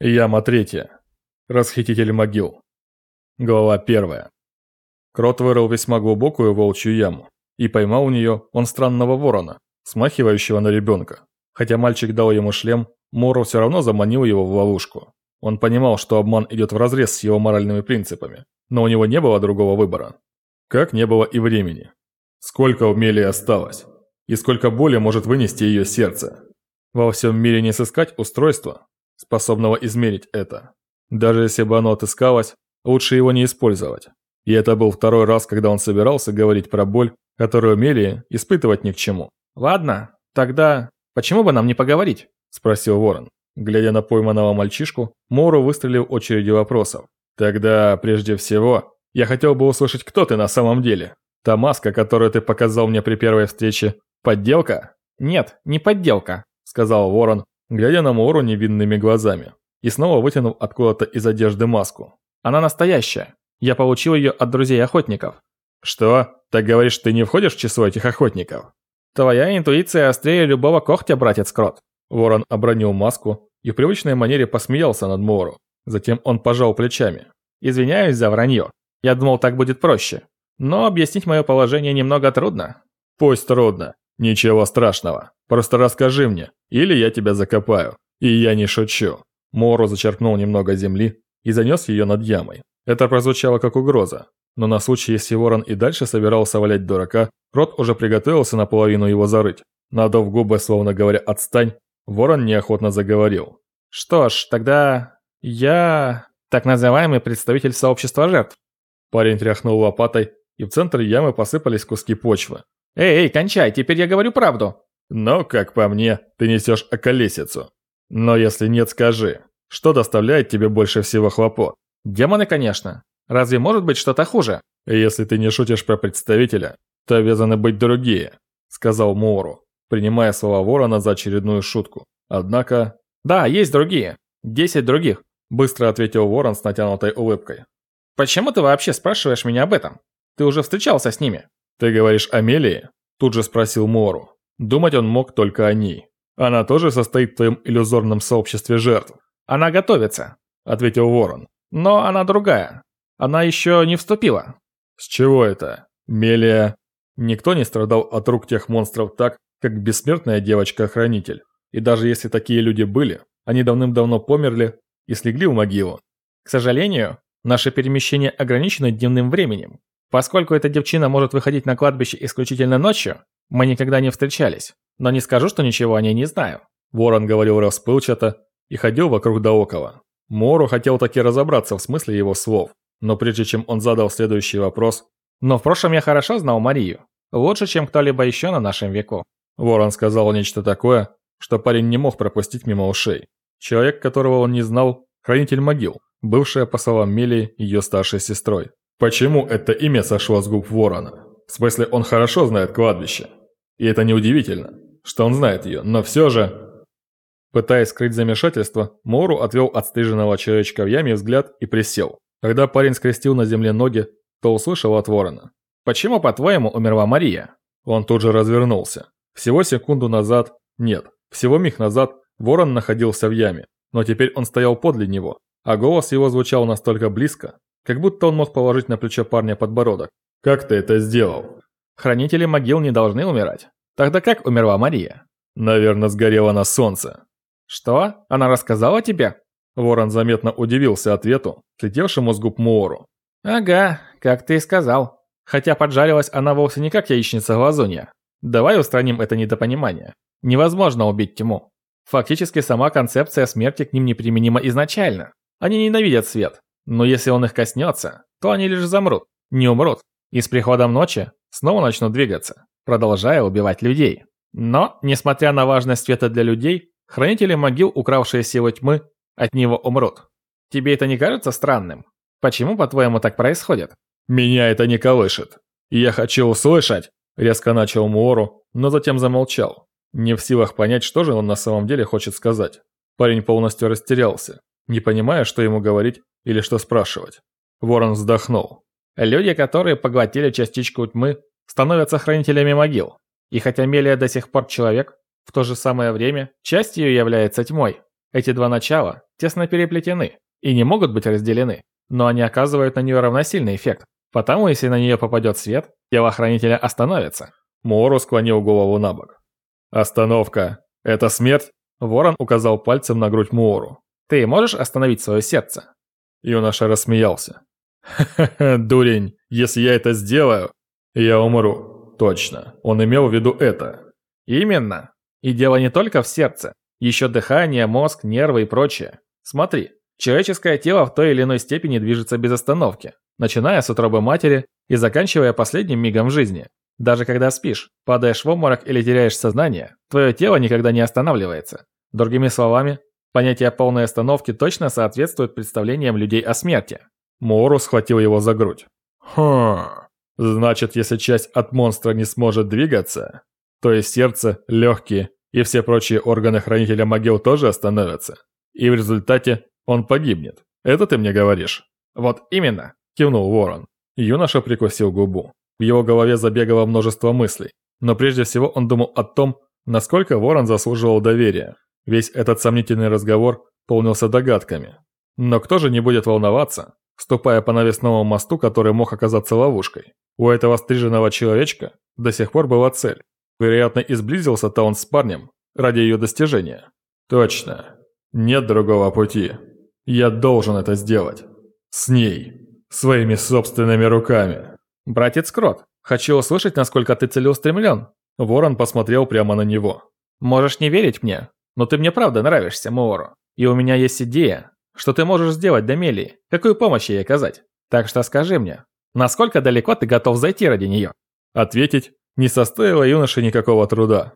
Яма третья. Расхититель могил. Глава первая. Крот вырыл весьма глубокую волчью яму и поймал в нее он странного ворона, смахивающего на ребенка. Хотя мальчик дал ему шлем, Мору все равно заманил его в ловушку. Он понимал, что обман идет вразрез с его моральными принципами, но у него не было другого выбора. Как не было и времени. Сколько у Мели осталось? И сколько боли может вынести ее сердце? Во всем мире не сыскать устройства, способного измерить это. Даже если бы оно отыскалось, лучше его не использовать. И это был второй раз, когда он собирался говорить про боль, которую Мелии испытывать ни к чему. «Ладно, тогда почему бы нам не поговорить?» – спросил Ворон. Глядя на пойманного мальчишку, Мору выстрелил очередью вопросов. «Тогда, прежде всего, я хотел бы услышать, кто ты на самом деле. Та маска, которую ты показал мне при первой встрече, подделка?» «Нет, не подделка», – сказал Ворон, глядя на Мору невинными глазами, и снова вытянув откуда-то из одежды маску. «Она настоящая. Я получил ее от друзей-охотников». «Что? Так говоришь, ты не входишь в число этих охотников?» «Твоя интуиция острее любого когтя, братец Крот». Ворон обронил маску и в привычной манере посмеялся над Мору. Затем он пожал плечами. «Извиняюсь за вранье. Я думал, так будет проще. Но объяснить мое положение немного трудно». «Пусть трудно. Ничего страшного. Просто расскажи мне, или я тебя закопаю. И я не шучу». Мору зачерпнул немного земли и занес ее над ямой. Это прозвучало как угроза, но на случай, если Ворон и дальше собирался валять дурака, Рот уже приготовился наполовину его зарыть. Надав губы, словно говоря «отстань», Ворон неохотно заговорил. «Что ж, тогда я так называемый представитель сообщества жертв». Парень тряхнул лопатой, и в центр ямы посыпались куски почвы. «Эй, эй, кончай, теперь я говорю правду!» «Но, как по мне, ты несешь околесицу. Но если нет, скажи, что доставляет тебе больше всего хлопот?» «Демоны, конечно. Разве может быть что-то хуже?» «Если ты не шутишь про представителя, то обязаны быть другие», — сказал Моуру, принимая слова ворона за очередную шутку. Однако... «Да, есть другие. Десять других», — быстро ответил ворон с натянутой улыбкой. «Почему ты вообще спрашиваешь меня об этом? Ты уже встречался с ними?» «Ты говоришь о Мелии?» – тут же спросил Мору. Думать он мог только о ней. «Она тоже состоит в твоем иллюзорном сообществе жертв?» «Она готовится», – ответил Ворон. «Но она другая. Она еще не вступила». «С чего это? Мелия...» Никто не страдал от рук тех монстров так, как бессмертная девочка-хранитель. И даже если такие люди были, они давным-давно померли и слегли в могилу. К сожалению, наше перемещение ограничено дневным временем. Поскольку эта девчина может выходить на кладбище исключительно ночью, мы никогда не встречались. Но не скажу, что ничего о ней не знаю». Ворон говорил расплывчато и ходил вокруг да около. Мору хотел таки разобраться в смысле его слов, но прежде чем он задал следующий вопрос... «Но в прошлом я хорошо знал Марию. Лучше, чем кто-либо еще на нашем веку». Ворон сказал нечто такое, что парень не мог пропустить мимо ушей. Человек, которого он не знал, хранитель могил, бывшая, по словам Мели, ее старшей сестрой. Почему это имя сошло с губ Ворона? В смысле, он хорошо знает кладбище. И это неудивительно, что он знает ее, но все же... Пытаясь скрыть замешательство, Мору отвел отстриженного человечка в яме взгляд и присел. Когда парень скрестил на земле ноги, то услышал от Ворона. «Почему, по-твоему, умерла Мария?» Он тут же развернулся. Всего секунду назад, нет, всего миг назад Ворон находился в яме, но теперь он стоял подле него, а голос его звучал настолько близко, как будто он мог положить на плечо парня подбородок. «Как ты это сделал?» «Хранители могил не должны умирать. Тогда как умерла Мария?» «Наверное, сгорела на солнце». «Что? Она рассказала тебе?» Ворон заметно удивился ответу, слетевшему с губ Муору. «Ага, как ты и сказал. Хотя поджарилась она вовсе не как яичница глазунья. Давай устраним это недопонимание. Невозможно убить тьму. Фактически сама концепция смерти к ним неприменима изначально. Они ненавидят свет, но если он их коснется, то они лишь замрут, не умрут, и с приходом ночи снова начнут двигаться, продолжая убивать людей. Но, несмотря на важность света для людей, хранители могил, укравшие силу тьмы, от него умрут. Тебе это не кажется странным? Почему, по-твоему, так происходит? Меня это не колышет. Я хочу услышать, резко начал Муору, но затем замолчал. Не в силах понять, что же он на самом деле хочет сказать. Парень полностью растерялся, не понимая, что ему говорить или что спрашивать. Ворон вздохнул. Люди, которые поглотили частичку тьмы, становятся хранителями могил. И хотя Мелия до сих пор человек, в то же самое время часть ее является тьмой. Эти два начала тесно переплетены и не могут быть разделены, но они оказывают на нее равносильный эффект. Потому если на нее попадет свет, телохранителя остановится. Мору склонил голову на бок. «Остановка. Это смерть?» Ворон указал пальцем на грудь Муору. «Ты можешь остановить свое сердце?» Юноша рассмеялся. «Ха-ха, дурень, если я это сделаю, я умру. Точно, он имел в виду это». «Именно. И дело не только в сердце. Еще дыхание, мозг, нервы и прочее. Смотри, человеческое тело в той или иной степени движется без остановки, начиная с утробы матери и заканчивая последним мигом жизни. Даже когда спишь, падаешь в обморок или теряешь сознание, твое тело никогда не останавливается. Другими словами, понятие полной остановки точно соответствует представлениям людей о смерти. Мору схватил его за грудь. Хм, значит, если часть от монстра не сможет двигаться, то и сердце, легкие и все прочие органы хранителя могил тоже остановятся. И в результате он погибнет. Это ты мне говоришь? Вот именно, кивнул Ворон. Юноша прикусил губу. В его голове забегало множество мыслей, но прежде всего он думал о том, насколько Ворон заслуживал доверия. Весь этот сомнительный разговор полнился догадками. Но кто же не будет волноваться, ступая по навесному мосту, который мог оказаться ловушкой? У этого стриженного человечка до сих пор была цель. Вероятно, и сблизился-то он с парнем ради ее достижения. Точно. Нет другого пути. Я должен это сделать. С ней. Своими собственными руками. «Братец Крот, хочу услышать, насколько ты целеустремлен». Ворон посмотрел прямо на него. «Можешь не верить мне, но ты мне правда нравишься, Моору. И у меня есть идея, что ты можешь сделать Дамелии, какую помощь ей оказать. Так что скажи мне, насколько далеко ты готов зайти ради нее?» Ответить не составило юноше никакого труда.